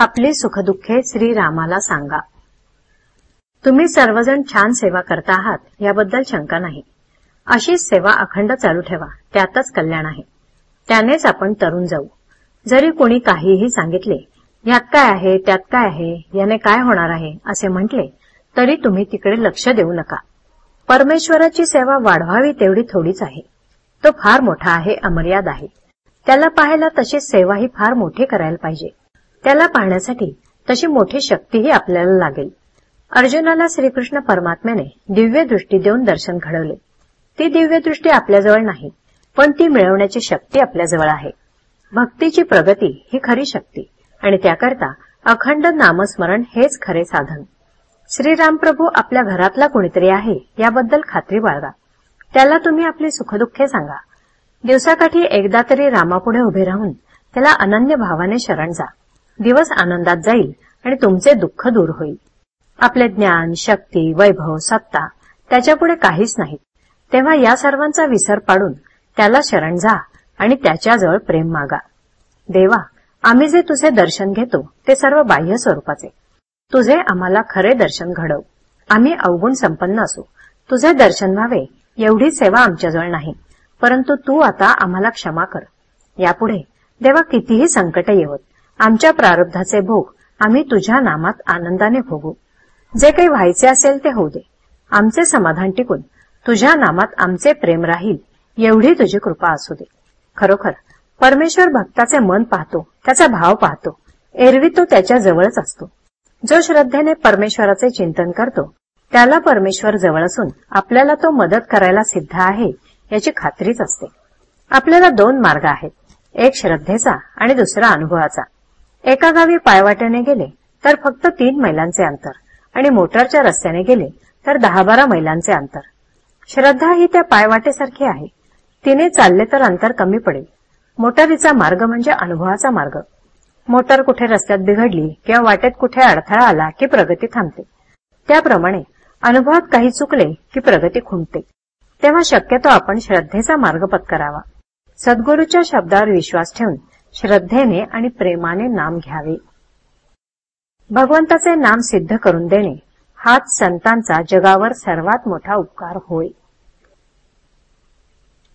आपली सुखदुःखे श्रीरामाला सांगा. तुम्ही सर्वजण छान सेवा करता आहात याबद्दल शंका नाही. अशीच सेवा अखंड चालू ठेवा त्यातच कल्याण आहे. त्यानेच आपण तरुण जाऊ. जरी कोणी काहीही सांगितले यात काय आहे त्यात काय आहे याने काय होणार आहे? असे म्हटले तरी तुम्ही तिकडे लक्ष देऊ नका. परमेश्वराची सेवा वाढवावी तेवढी थोडीच आहे. तो फार मोठा आहे अमर्याद आहे. त्याला पाहायला तशी सेवाही फार मोठी करायला पाहिजे. त्याला पाहण्यासाठी तशी मोठी शक्तीही आपल्याला लागेल. अर्जुनाला श्रीकृष्ण परमात्म्याने दिव्य दृष्टी देऊन दर्शन घडवले. ती दिव्य दृष्टी आपल्याजवळ नाही पण ती मिळवण्याची शक्ती आपल्याजवळ आहे. भक्तीची प्रगती ही खरी शक्ती आणि त्याकरता अखंड नामस्मरण हेच खरे साधन. श्रीराम प्रभू आपल्या घरातला कोणीतरी आहे याबद्दल खात्री बाळगा. त्याला तुम्ही आपली सुखदुःखे सांगा. दिवसाकाठी एकदा तरी रामापुढे उभे राहून त्याला अनन्य भावाने शरण जा. दिवस आनंदात जाईल आणि तुमचे दुःख दूर होईल. आपले ज्ञान शक्ती वैभव सत्ता त्याच्यापुढे काहीच नाही. तेव्हा या सर्वांचा विसर पाडून त्याला शरण जा आणि त्याच्याजवळ प्रेम मागा. देवा आम्ही जे तुझे दर्शन घेतो ते सर्व बाह्य स्वरूपाचे. तुझे आम्हाला खरे दर्शन घडव. आम्ही अवगुण संपन्न असू. तुझे दर्शन व्हावे एवढी सेवा आमच्याजवळ नाही. परंतु तू आता आम्हाला क्षमा कर. यापुढे देवा कितीही संकट येवत आमच्या प्रारब्धाचे भोग आम्ही तुझ्या नामात आनंदाने भोगू. जे काही व्हायचे असेल ते होऊ दे. आमचे समाधान टिकून तुझ्या नामात आमचे प्रेम राहील एवढी तुझी कृपा असू दे. खरोखर परमेश्वर भक्ताचे मन पाहतो त्याचा भाव पाहतो. एरवी तो त्याच्या जवळच असतो. जो श्रद्धेने परमेश्वराचे चिंतन करतो त्याला परमेश्वर जवळ असून आपल्याला तो मदत करायला सिद्ध आहे याची खात्रीच असते. आपल्याला दोन मार्ग आहेत. एक श्रद्धेचा आणि दुसरा अनुभवाचा. एका गावी पायवाट्याने गेले तर फक्त तीन मैलांचे अंतर. आणि मोटारच्या रस्त्याने गेले तर दहा बारा मैलांचे अंतर. श्रद्धा ही त्या पायवाटेसारखी आहे. तिने चालले तर अंतर कमी पडेल. मोटारीचा मार्ग म्हणजे अनुभवाचा मार्ग. मोटार कुठे रस्त्यात बिघडली किंवा वाटेत कुठे अडथळा आला की प्रगती थांबते. त्याप्रमाणे अनुभवात काही चुकले की प्रगती खुंटते. तेव्हा शक्यतो आपण श्रद्धेचा मार्ग पत्करावा. सद्गुरूच्या शब्दावर विश्वास ठेवून श्रद्धेने आणि प्रेमाने नाम घ्यावे. भगवंताचे नाम सिद्ध करून देणे हाच संतांचा जगावर सर्वात मोठा उपकार होय.